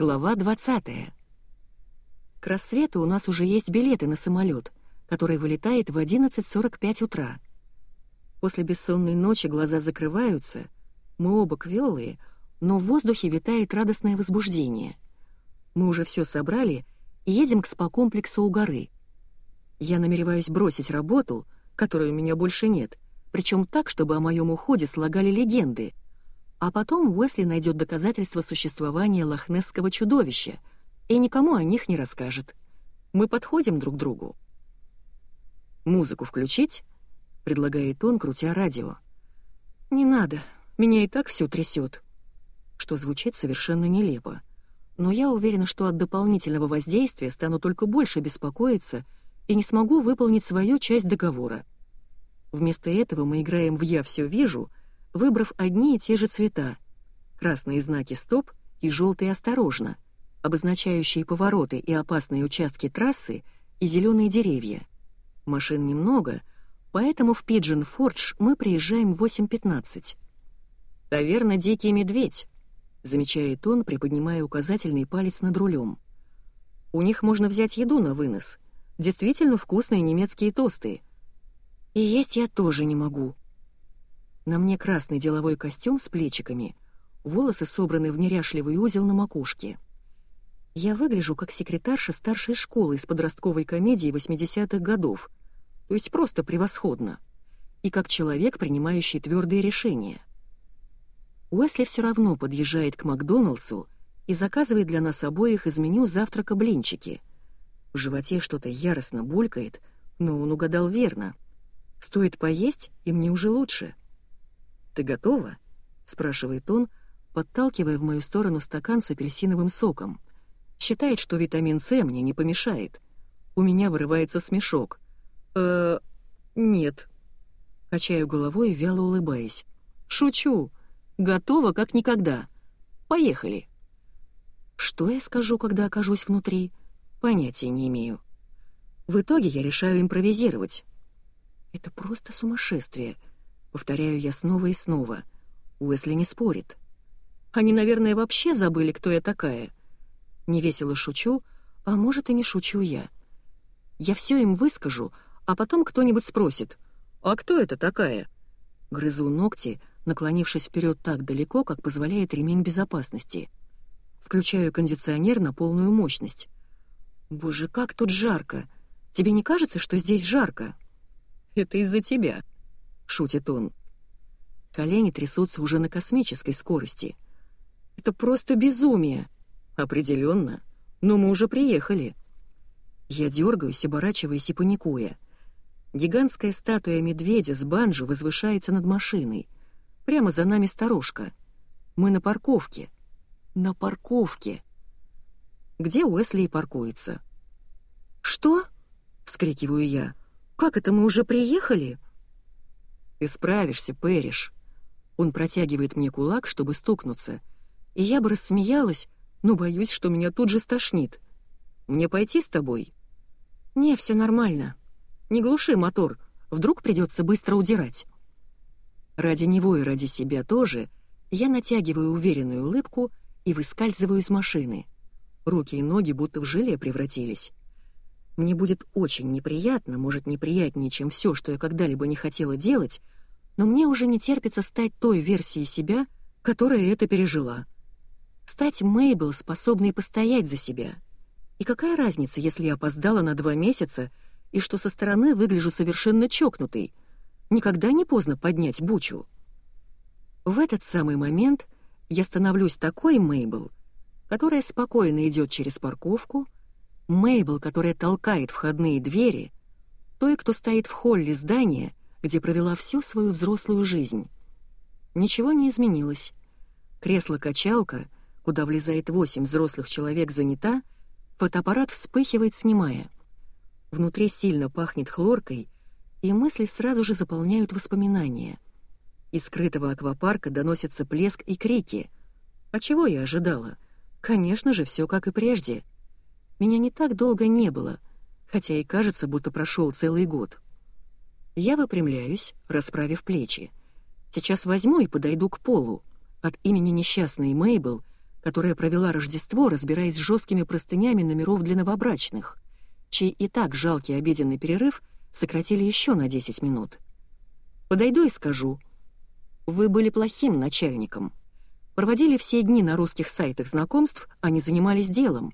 Глава 20. К рассвету у нас уже есть билеты на самолет, который вылетает в 11.45 утра. После бессонной ночи глаза закрываются, мы оба квелые, но в воздухе витает радостное возбуждение. Мы уже все собрали и едем к спа-комплексу у горы. Я намереваюсь бросить работу, которой у меня больше нет, причем так, чтобы о моем уходе слагали легенды — а потом Уэсли найдет доказательства существования лохнесского чудовища и никому о них не расскажет. Мы подходим друг другу. «Музыку включить?» — предлагает он, крутя радио. «Не надо, меня и так все трясет. Что звучит совершенно нелепо. Но я уверена, что от дополнительного воздействия стану только больше беспокоиться и не смогу выполнить свою часть договора. Вместо этого мы играем в «Я все вижу», выбрав одни и те же цвета — красные знаки «Стоп» и желтые «Осторожно», обозначающие повороты и опасные участки трассы и зеленые деревья. Машин немного, поэтому в Пиджин Фордж мы приезжаем в 8.15. «Таверна «Дикий медведь», — замечает он, приподнимая указательный палец над рулем. «У них можно взять еду на вынос. Действительно вкусные немецкие тосты. И есть я тоже не могу», на мне красный деловой костюм с плечиками, волосы собраны в неряшливый узел на макушке. Я выгляжу как секретарша старшей школы из подростковой комедии 80-х годов, то есть просто превосходно, и как человек, принимающий твердые решения. Уэсли все равно подъезжает к Макдоналдсу и заказывает для нас обоих из меню завтрака блинчики. В животе что-то яростно булькает, но он угадал верно. Стоит поесть, и мне уже лучше. «Ты готова?» — спрашивает он, подталкивая в мою сторону стакан с апельсиновым соком. Считает, что витамин С мне не помешает. У меня вырывается смешок. «Э... нет». Качаю головой, вяло улыбаясь. «Шучу. Готова, как никогда. Поехали». Что я скажу, когда окажусь внутри? Понятия не имею. В итоге я решаю импровизировать. Это просто сумасшествие — Повторяю я снова и снова. Уэсли не спорит. Они, наверное, вообще забыли, кто я такая. Невесело шучу, а может и не шучу я. Я все им выскажу, а потом кто-нибудь спросит, «А кто это такая?» Грызу ногти, наклонившись вперед так далеко, как позволяет ремень безопасности. Включаю кондиционер на полную мощность. «Боже, как тут жарко! Тебе не кажется, что здесь жарко?» «Это из-за тебя», шутит он. Колени трясутся уже на космической скорости. Это просто безумие. Определенно. Но мы уже приехали. Я дергаюсь, оборачиваясь и паникуя. Гигантская статуя медведя с банджо возвышается над машиной. Прямо за нами сторожка. Мы на парковке. На парковке. Где Уэсли и паркуется. «Что?» — вскрикиваю я. «Как это мы уже приехали?» «Ты справишься, Пэриш». Он протягивает мне кулак, чтобы стукнуться. И я бы рассмеялась, но боюсь, что меня тут же стошнит. «Мне пойти с тобой?» «Не, все нормально. Не глуши мотор, вдруг придется быстро удирать». Ради него и ради себя тоже я натягиваю уверенную улыбку и выскальзываю из машины. Руки и ноги будто в желе превратились. Мне будет очень неприятно, может, неприятнее, чем все, что я когда-либо не хотела делать, но мне уже не терпится стать той версией себя, которая это пережила. Стать Мейбл, способной постоять за себя. И какая разница, если я опоздала на два месяца и что со стороны выгляжу совершенно чокнутой? Никогда не поздно поднять бучу. В этот самый момент я становлюсь такой Мейбл, которая спокойно идет через парковку, Мейбл, которая толкает входные двери, той, кто стоит в холле здания, где провела всю свою взрослую жизнь. Ничего не изменилось. Кресло-качалка, куда влезает восемь взрослых человек, занята, фотоаппарат вспыхивает, снимая. Внутри сильно пахнет хлоркой, и мысли сразу же заполняют воспоминания. Из скрытого аквапарка доносятся плеск и крики. А чего я ожидала? Конечно же, все как и прежде — меня не так долго не было, хотя и кажется, будто прошел целый год. Я выпрямляюсь, расправив плечи. Сейчас возьму и подойду к полу. От имени несчастной Мейбл, которая провела Рождество, разбираясь с жесткими простынями номеров для новобрачных, чей и так жалкий обеденный перерыв сократили еще на 10 минут. Подойду и скажу. Вы были плохим начальником. Проводили все дни на русских сайтах знакомств, а не занимались делом.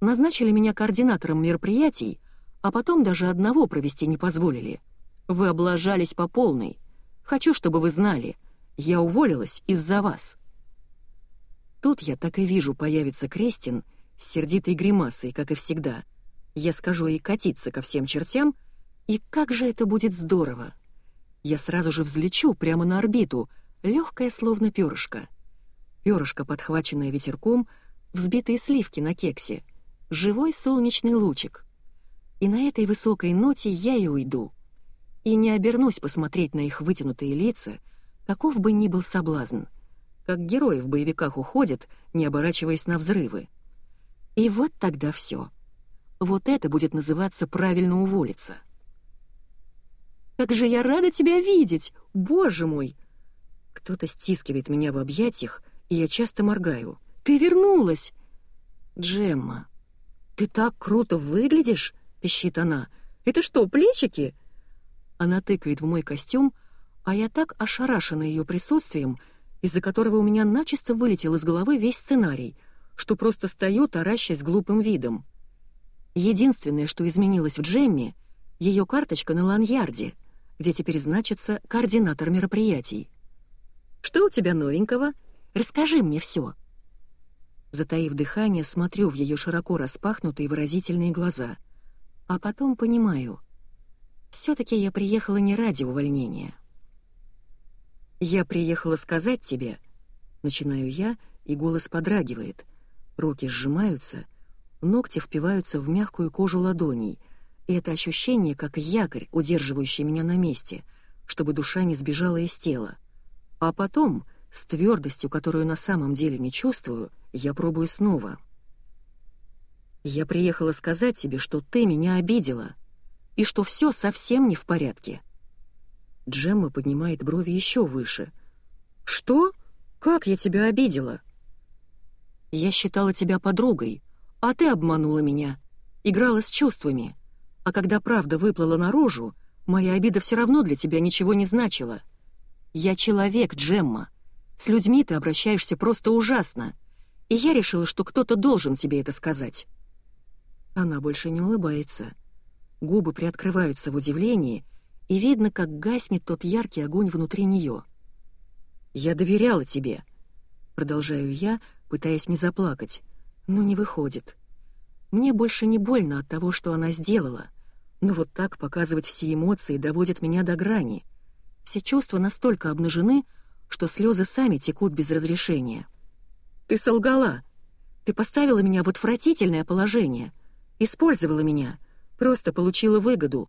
Назначили меня координатором мероприятий, а потом даже одного провести не позволили. Вы облажались по полной. Хочу, чтобы вы знали, я уволилась из-за вас». Тут я так и вижу появится Крестин с сердитой гримасой, как и всегда. Я скажу ей катиться ко всем чертям, и как же это будет здорово! Я сразу же взлечу прямо на орбиту, легкая словно перышко. Перышко, подхваченное ветерком, взбитые сливки на кексе, живой солнечный лучик. И на этой высокой ноте я и уйду. И не обернусь посмотреть на их вытянутые лица, каков бы ни был соблазн — как герои в боевиках уходят, не оборачиваясь на взрывы. И вот тогда все. Вот это будет называться правильно уволиться. «Как же я рада тебя видеть! Боже мой!» Кто-то стискивает меня в объятиях, и я часто моргаю. «Ты вернулась!» «Джемма, ты так круто выглядишь!» — пищит она. «Это что, плечики?» Она тыкает в мой костюм, а я так ошарашена ее присутствием, из-за которого у меня начисто вылетел из головы весь сценарий, что просто стою, таращась глупым видом. Единственное, что изменилось в Джемме, ее карточка на ланьярде, где теперь значится координатор мероприятий. «Что у тебя новенького? Расскажи мне все. Затаив дыхание, смотрю в ее широко распахнутые выразительные глаза, а потом понимаю. все таки я приехала не ради увольнения. «Я приехала сказать тебе...» Начинаю я, и голос подрагивает. Руки сжимаются, ногти впиваются в мягкую кожу ладоней, и это ощущение, как якорь, удерживающий меня на месте, чтобы душа не сбежала из тела. А потом, с твердостью, которую на самом деле не чувствую, я пробую снова. «Я приехала сказать тебе, что ты меня обидела, и что все совсем не в порядке». Джемма поднимает брови еще выше. «Что? Как я тебя обидела?» «Я считала тебя подругой, а ты обманула меня, играла с чувствами. А когда правда выплыла наружу, моя обида все равно для тебя ничего не значила. Я человек, Джемма. С людьми ты обращаешься просто ужасно. И я решила, что кто-то должен тебе это сказать». Она больше не улыбается. Губы приоткрываются в удивлении — и видно, как гаснет тот яркий огонь внутри нее. «Я доверяла тебе», — продолжаю я, пытаясь не заплакать, но не выходит. Мне больше не больно от того, что она сделала, но вот так показывать все эмоции доводит меня до грани. Все чувства настолько обнажены, что слезы сами текут без разрешения. «Ты солгала! Ты поставила меня в отвратительное положение, использовала меня, просто получила выгоду,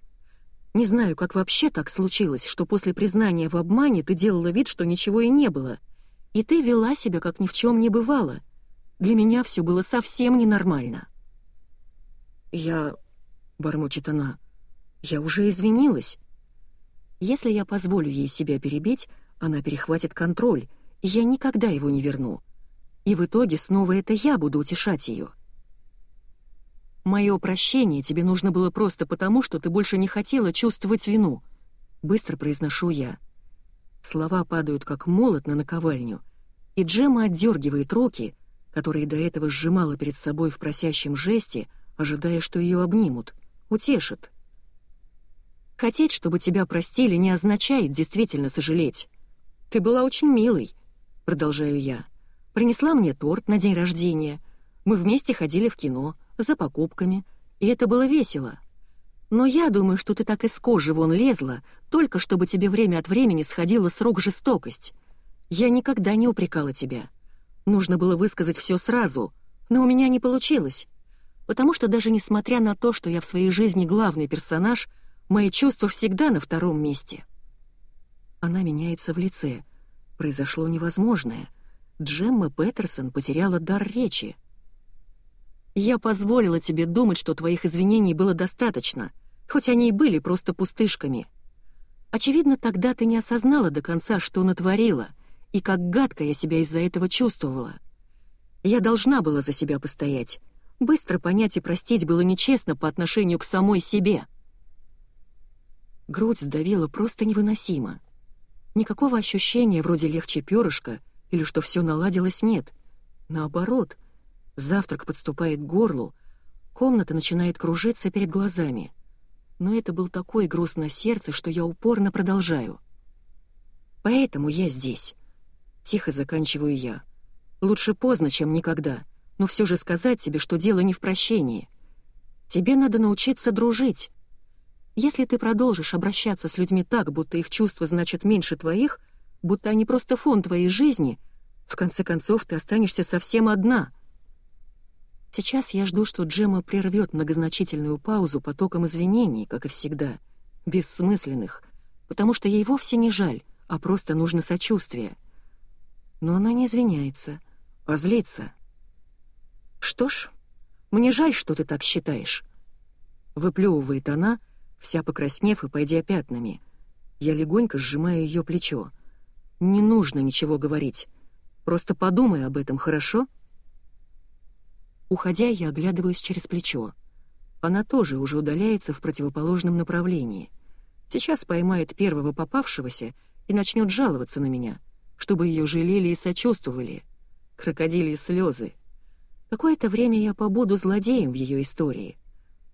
не знаю, как вообще так случилось, что после признания в обмане ты делала вид, что ничего и не было. И ты вела себя, как ни в чем не бывало. Для меня все было совсем ненормально. «Я...» — бормочет она. «Я уже извинилась. Если я позволю ей себя перебить, она перехватит контроль, и я никогда его не верну. И в итоге снова это я буду утешать ее. Мое прощение тебе нужно было просто потому, что ты больше не хотела чувствовать вину. Быстро произношу я. Слова падают как молот на наковальню, и Джема отдергивает руки, которые до этого сжимала перед собой в просящем жесте, ожидая, что ее обнимут, утешат. Хотеть, чтобы тебя простили, не означает действительно сожалеть. Ты была очень милой, продолжаю я. Принесла мне торт на день рождения. Мы вместе ходили в кино — за покупками, и это было весело. Но я думаю, что ты так из кожи вон лезла, только чтобы тебе время от времени сходила с рук жестокость. Я никогда не упрекала тебя. Нужно было высказать все сразу, но у меня не получилось. Потому что даже несмотря на то, что я в своей жизни главный персонаж, мои чувства всегда на втором месте. Она меняется в лице. Произошло невозможное. Джемма Петерсон потеряла дар речи. Я позволила тебе думать, что твоих извинений было достаточно, хоть они и были просто пустышками. Очевидно, тогда ты не осознала до конца, что натворила, и как гадко я себя из-за этого чувствовала. Я должна была за себя постоять. Быстро понять и простить было нечестно по отношению к самой себе. Грудь сдавила просто невыносимо. Никакого ощущения вроде легче перышка или что все наладилось нет. Наоборот, завтрак подступает к горлу, комната начинает кружиться перед глазами. Но это был такой груз на сердце, что я упорно продолжаю. Поэтому я здесь. Тихо заканчиваю я. Лучше поздно, чем никогда — но все же сказать тебе, что дело не в прощении. Тебе надо научиться дружить. Если ты продолжишь обращаться с людьми так, будто их чувства значат меньше твоих, будто они просто фон твоей жизни, в конце концов ты останешься совсем одна. Сейчас я жду, что Джема прервет многозначительную паузу потоком извинений, как и всегда, бессмысленных, потому что ей вовсе не жаль, а просто нужно сочувствие. Но она не извиняется, а злится. «Что ж, мне жаль, что ты так считаешь». Выплевывает она, вся покраснев и пойдя пятнами. Я легонько сжимаю ее плечо. «Не нужно ничего говорить. Просто подумай об этом, хорошо?» Уходя, я оглядываюсь через плечо. Она тоже уже удаляется в противоположном направлении. Сейчас поймает первого попавшегося и начнет жаловаться на меня, чтобы ее жалели и сочувствовали. Крокодили слезы. Какое-то время я побуду злодеем в ее истории.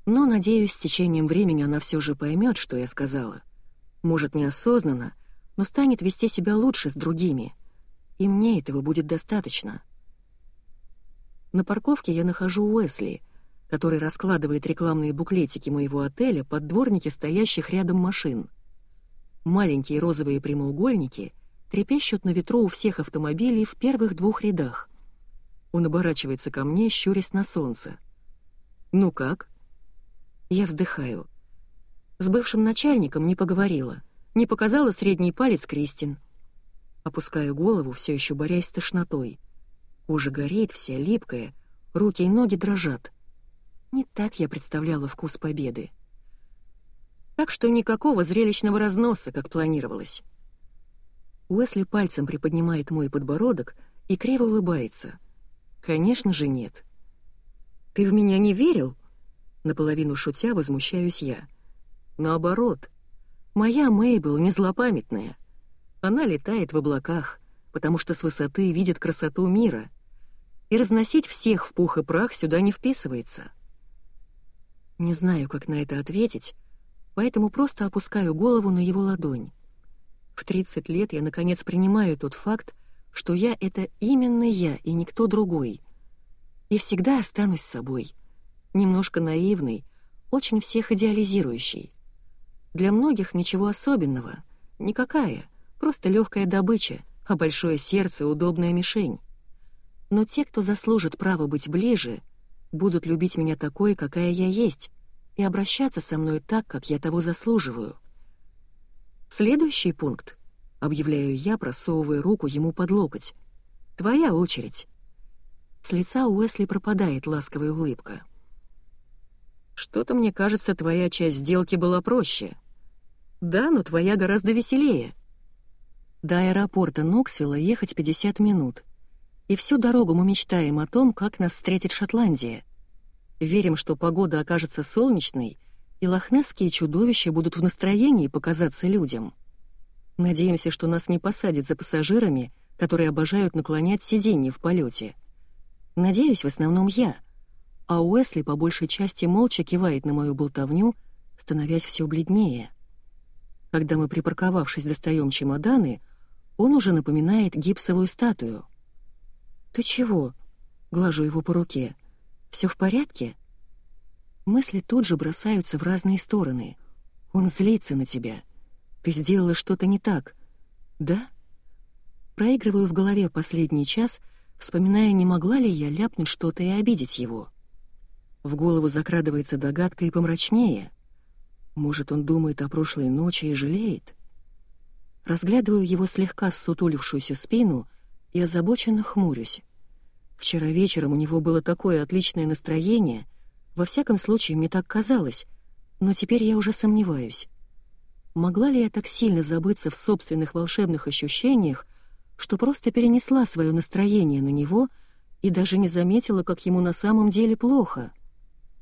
Но, надеюсь, с течением времени она все же поймет, что я сказала. Может, неосознанно, но станет вести себя лучше с другими. И мне этого будет достаточно. На парковке я нахожу Уэсли, который раскладывает рекламные буклетики моего отеля под дворники стоящих рядом машин. Маленькие розовые прямоугольники трепещут на ветру у всех автомобилей в первых двух рядах — он оборачивается ко мне, щурясь на солнце. «Ну как?» Я вздыхаю. С бывшим начальником не поговорила. Не показала средний палец Кристин. Опускаю голову, все еще борясь с тошнотой. Кожа горит, вся липкая, руки и ноги дрожат. Не так я представляла вкус победы. Так что никакого зрелищного разноса, как планировалось. Уэсли пальцем приподнимает мой подбородок и криво улыбается — Конечно же нет. Ты в меня не верил? Наполовину шутя возмущаюсь я. Наоборот, моя Мейбл не злопамятная. Она летает в облаках, потому что с высоты видит красоту мира. И разносить всех в пух и прах сюда не вписывается. Не знаю, как на это ответить, поэтому просто опускаю голову на его ладонь. В 30 лет я, наконец, принимаю тот факт, что я — это именно я и никто другой. И всегда останусь собой. Немножко наивный, очень всех идеализирующий. Для многих ничего особенного, никакая, просто легкая добыча, а большое сердце — удобная мишень. Но те, кто заслужит право быть ближе, будут любить меня такой, какая я есть, и обращаться со мной так, как я того заслуживаю. Следующий пункт —— объявляю я, просовывая руку ему под локоть. «Твоя очередь». С лица Уэсли пропадает ласковая улыбка. «Что-то, мне кажется, твоя часть сделки была проще. Да, но твоя гораздо веселее». До аэропорта Ноксвилла ехать 50 минут. И всю дорогу мы мечтаем о том, как нас встретит Шотландия. Верим, что погода окажется солнечной, и лохнесские чудовища будут в настроении показаться людям. Надеемся, что нас не посадят за пассажирами, которые обожают наклонять сиденье в полете. Надеюсь, в основном я. А Уэсли по большей части молча кивает на мою болтовню, становясь все бледнее. Когда мы, припарковавшись, достаем чемоданы, он уже напоминает гипсовую статую. «Ты чего?» — глажу его по руке. «Все в порядке?» Мысли тут же бросаются в разные стороны. Он злится на тебя — ты сделала что-то не так. Да? Проигрываю в голове последний час, вспоминая, не могла ли я ляпнуть что-то и обидеть его. В голову закрадывается догадка и помрачнее. Может, он думает о прошлой ночи и жалеет? Разглядываю его слегка ссутулившуюся спину и озабоченно хмурюсь. Вчера вечером у него было такое отличное настроение, во всяком случае, мне так казалось, но теперь я уже сомневаюсь. Могла ли я так сильно забыться в собственных волшебных ощущениях, что просто перенесла свое настроение на него и даже не заметила, как ему на самом деле плохо.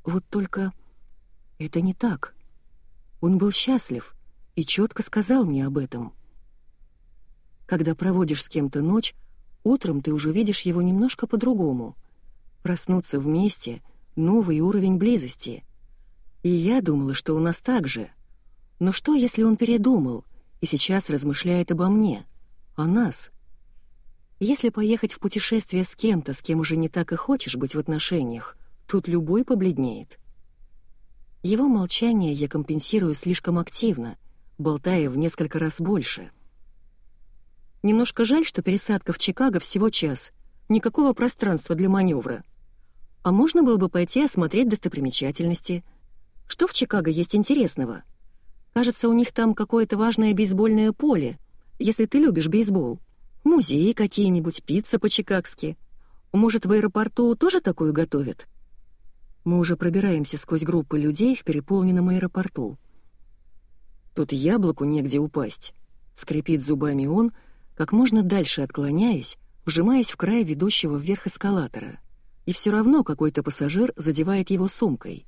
Вот только это не так. Он был счастлив и четко сказал мне об этом. Когда проводишь с кем-то ночь, утром ты уже видишь его немножко по-другому. Проснуться вместе — новый уровень близости. И я думала, что у нас так же. Но что, если он передумал и сейчас размышляет обо мне, о нас? Если поехать в путешествие с кем-то, с кем уже не так и хочешь быть в отношениях, тут любой побледнеет. Его молчание я компенсирую слишком активно, болтая в несколько раз больше — Немножко жаль, что пересадка в Чикаго всего час. Никакого пространства для маневра. А можно было бы пойти осмотреть достопримечательности. Что в Чикаго есть интересного? Кажется, у них там какое-то важное бейсбольное поле, если ты любишь бейсбол. Музеи какие-нибудь, пицца по-чикагски. Может, в аэропорту тоже такое готовят? Мы уже пробираемся сквозь группы людей в переполненном аэропорту. Тут яблоку негде упасть. Скрипит зубами он, как можно дальше отклоняясь, вжимаясь в край ведущего вверх эскалатора. И все равно какой-то пассажир задевает его сумкой.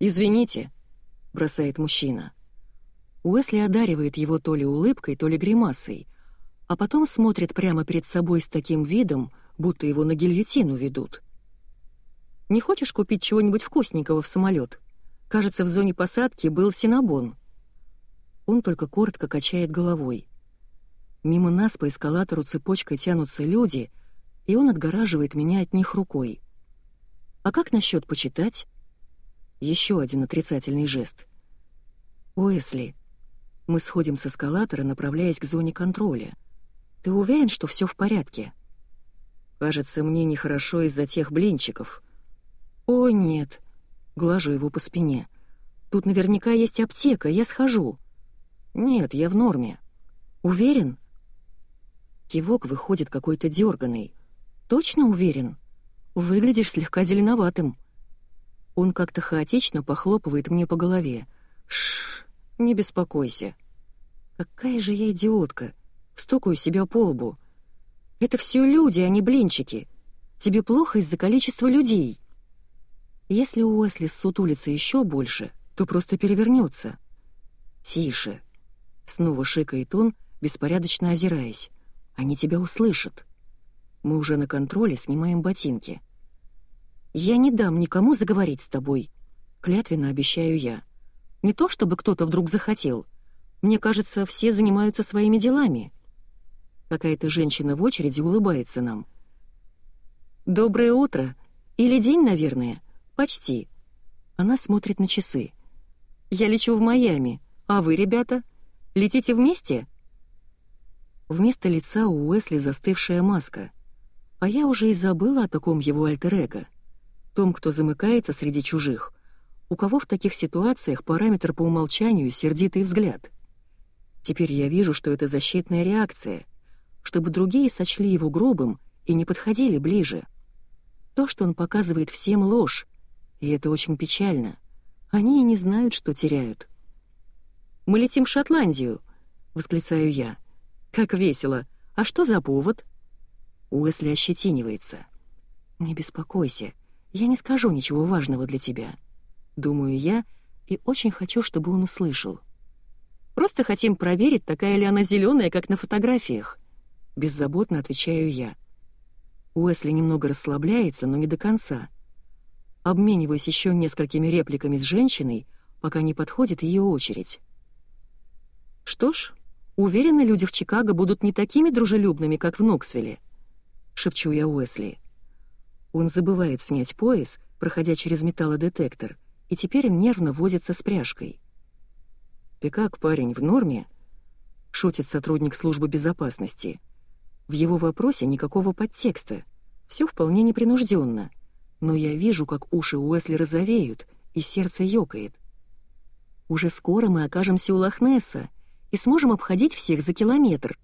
«Извините», — бросает мужчина. Уэсли одаривает его то ли улыбкой, то ли гримасой, а потом смотрит прямо перед собой с таким видом, будто его на гильотину ведут. «Не хочешь купить чего-нибудь вкусненького в самолет? Кажется, в зоне посадки был синабон». Он только коротко качает головой. Мимо нас по эскалатору цепочкой тянутся люди, и он отгораживает меня от них рукой. А как насчет почитать? Еще один отрицательный жест. Уэсли, мы сходим с эскалатора, направляясь к зоне контроля. Ты уверен, что все в порядке? Кажется, мне нехорошо из-за тех блинчиков. О, нет. Глажу его по спине. Тут наверняка есть аптека, я схожу. Нет, я в норме. Уверен? Кивок выходит какой-то дерганый. Точно уверен? Выглядишь слегка зеленоватым. Он как-то хаотично похлопывает мне по голове. Шш, не беспокойся. Какая же я идиотка. Стукаю себя по лбу. Это все люди, а не блинчики. Тебе плохо из-за количества людей. Если Уэсли сутулится еще больше, то просто перевернется. Тише. Снова шикает он, беспорядочно озираясь. Они тебя услышат. Мы уже на контроле снимаем ботинки. Я не дам никому заговорить с тобой. Клятвенно обещаю я. Не то чтобы кто-то вдруг захотел. Мне кажется, все занимаются своими делами. Какая-то женщина в очереди улыбается нам. «Доброе утро. Или день, наверное. Почти». Она смотрит на часы. «Я лечу в Майами. А вы, ребята? Летите вместе?» Вместо лица у Уэсли застывшая маска. А я уже и забыла о таком его альтер-эго. Том, кто замыкается среди чужих. У кого в таких ситуациях параметр по умолчанию сердитый взгляд. Теперь я вижу, что это защитная реакция, чтобы другие сочли его грубым и не подходили ближе. То, что он показывает всем ложь, и это очень печально. Они и не знают, что теряют. «Мы летим в Шотландию», — восклицаю я. «Как весело! А что за повод?» Уэсли ощетинивается. «Не беспокойся, я не скажу ничего важного для тебя», — думаю я, и очень хочу, чтобы он услышал. «Просто хотим проверить, такая ли она зеленая, как на фотографиях», — беззаботно отвечаю я. Уэсли немного расслабляется, но не до конца. Обмениваюсь еще несколькими репликами с женщиной, пока не подходит ее очередь. Что ж, Уверена, люди в Чикаго будут не такими дружелюбными, как в Ноксвилле», — шепчу я Уэсли. Он забывает снять пояс, проходя через металлодетектор, и теперь нервно возится с пряжкой. «Ты как, парень, в норме?» — шутит сотрудник службы безопасности. В его вопросе никакого подтекста, все вполне непринужденно, но я вижу, как уши Уэсли розовеют, и сердце ёкает. «Уже скоро мы окажемся у Лохнесса», и сможем обходить всех за километр.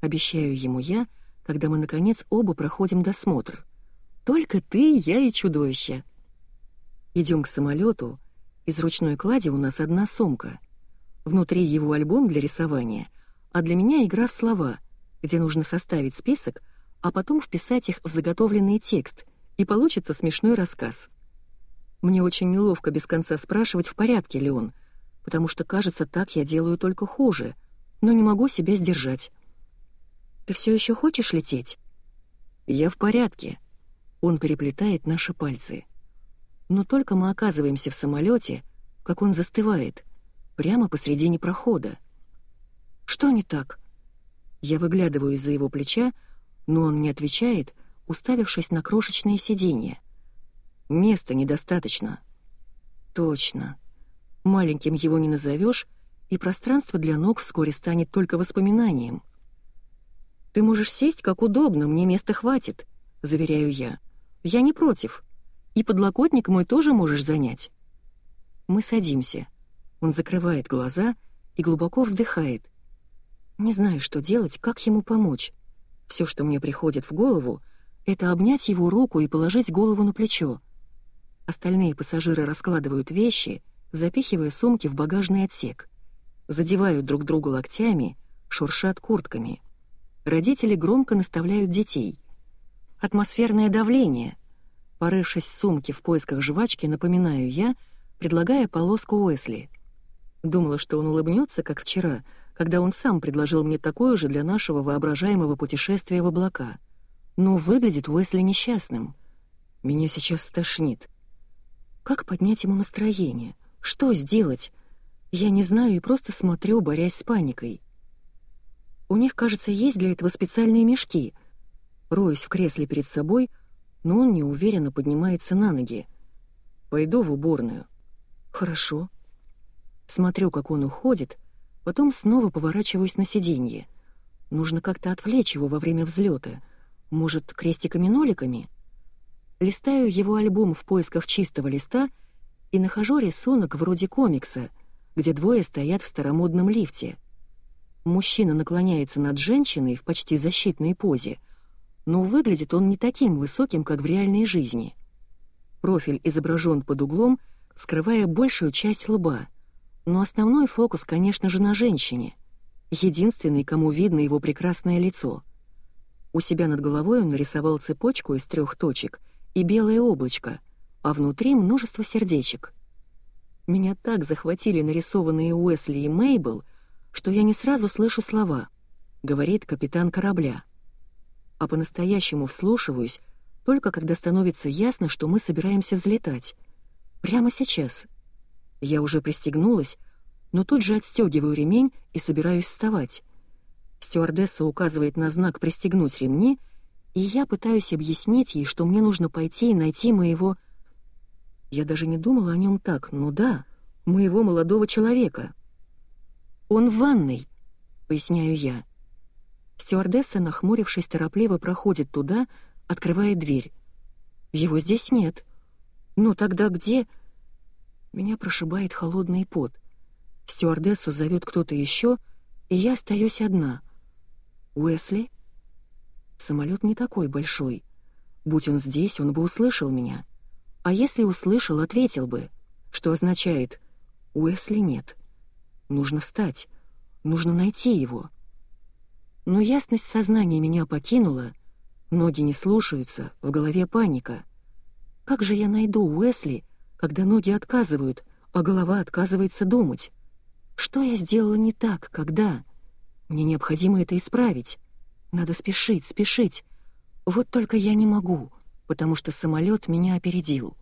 Обещаю ему я, когда мы, наконец, оба проходим досмотр. Только ты, я и чудовище. Идем к самолету. Из ручной клади у нас одна сумка. Внутри его альбом для рисования, а для меня игра в слова, где нужно составить список, а потом вписать их в заготовленный текст, и получится смешной рассказ. Мне очень неловко без конца спрашивать, в порядке ли он, потому что, кажется, так я делаю только хуже, но не могу себя сдержать. «Ты все еще хочешь лететь?» «Я в порядке». Он переплетает наши пальцы. Но только мы оказываемся в самолете, как он застывает, прямо посредине прохода. «Что не так?» Я выглядываю из-за его плеча, но он не отвечает, уставившись на крошечное сиденье. Места недостаточно. Точно. Маленьким его не назовешь, и пространство для ног вскоре станет только воспоминанием. «Ты можешь сесть как удобно, мне места хватит», — заверяю я. «Я не против. И подлокотник мой тоже можешь занять». Мы садимся. Он закрывает глаза и глубоко вздыхает. Не знаю, что делать, как ему помочь. Все, что мне приходит в голову, это обнять его руку и положить голову на плечо. Остальные пассажиры раскладывают вещи, запихивая сумки в багажный отсек. Задевают друг друга локтями, шуршат куртками. Родители громко наставляют детей. Атмосферное давление. Порывшись в сумке в поисках жвачки, напоминаю я, предлагая полоску Уэсли. Думала, что он улыбнется, как вчера, когда он сам предложил мне такое же для нашего воображаемого путешествия в облака. Но выглядит Уэсли несчастным. Меня сейчас стошнит. Как поднять ему настроение? Что сделать? Я не знаю и просто смотрю, борясь с паникой. У них, кажется, есть для этого специальные мешки. Роюсь в кресле перед собой, но он неуверенно поднимается на ноги. Пойду в уборную. Хорошо. Смотрю, как он уходит, потом снова поворачиваюсь на сиденье. Нужно как-то отвлечь его во время взлета. Может, крестиками-ноликами? Листаю его альбом в поисках чистого листа и нахожу рисунок вроде комикса, где двое стоят в старомодном лифте. Мужчина наклоняется над женщиной в почти защитной позе, но выглядит он не таким высоким, как в реальной жизни. Профиль изображен под углом — скрывая большую часть лба. Но основной фокус, конечно же, на женщине. Единственный, кому видно его прекрасное лицо. У себя над головой он нарисовал цепочку из трех точек и белое облачко, а внутри множество сердечек. Меня так захватили нарисованные Уэсли и Мейбл, что я не сразу слышу слова, говорит капитан корабля. А по-настоящему вслушиваюсь, только когда становится ясно, что мы собираемся взлетать. Прямо сейчас. Я уже пристегнулась, но тут же отстегиваю ремень и собираюсь вставать. Стюардесса указывает на знак «пристегнуть ремни», и я пытаюсь объяснить ей, что мне нужно пойти и найти моего... Я даже не думала о нем так, ну да, моего молодого человека. «Он в ванной», — поясняю я. Стюардесса, нахмурившись, торопливо проходит туда, открывает дверь. Его здесь нет. «Ну тогда где?» Меня прошибает холодный пот. Стюардессу зовет кто-то еще, и я остаюсь одна. «Уэсли?» Самолет не такой большой. Будь он здесь, он бы услышал меня. А если услышал, ответил бы, что означает «Уэсли нет». Нужно встать, нужно найти его. Но ясность сознания меня покинула, ноги не слушаются, в голове паника. Как же я найду Уэсли, когда ноги отказывают, а голова отказывается думать? Что я сделала не так, когда? Мне необходимо это исправить. Надо спешить, спешить. Вот только я не могу, потому что самолет меня опередил.